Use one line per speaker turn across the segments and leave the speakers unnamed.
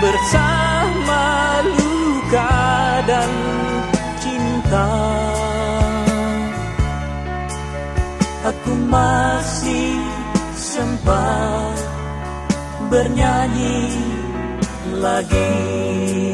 bersama luka dan cinta. Aku masih sempat bernyanyi lagi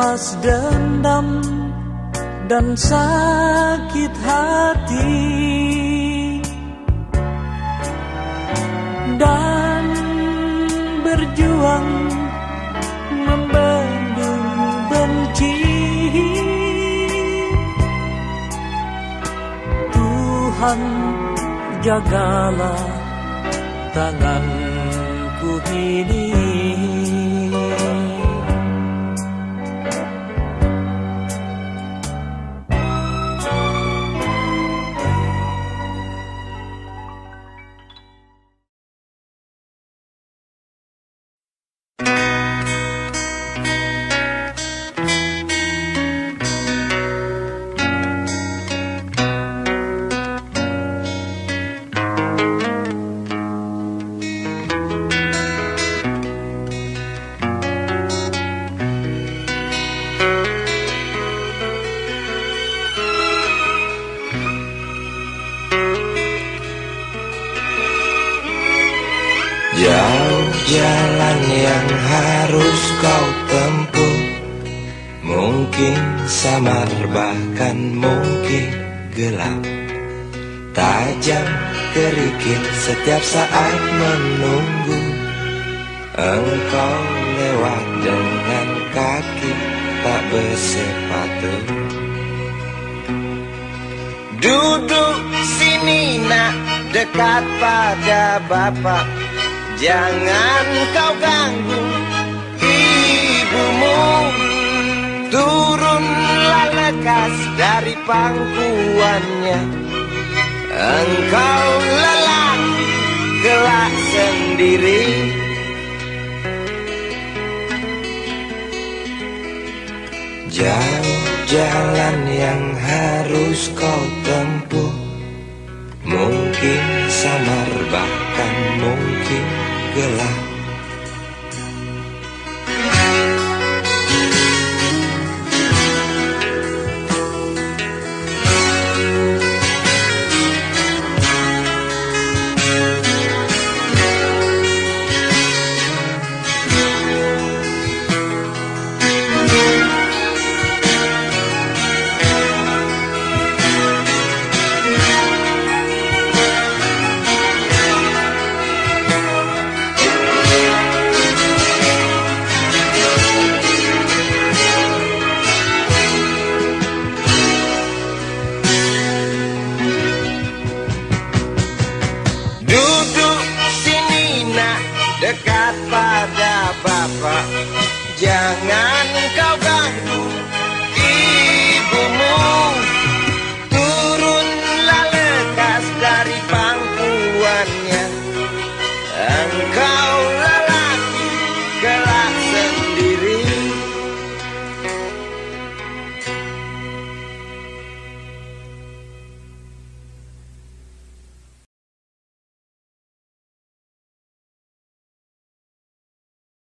Melepas dendam dan sakit hati. Dan berjuang membendung benci. Tuhan jagalah tanganku ini
Jauh jalan yang harus kau tempuh. Mungkin samar bahkan mungkin gelap. Tajam kerikil setiap saat menunggu. Engkau lewat dengan kaki tak bersepatu. Duduk sini nak dekat pada bapak Jangan kau ganggu ibumu. Turunlah lekas dari pangkuannya. Engkau lelah gelak sendiri. Jauh jalan yang harus kau tempuh. Mungkin samar bahkan mungkin gelap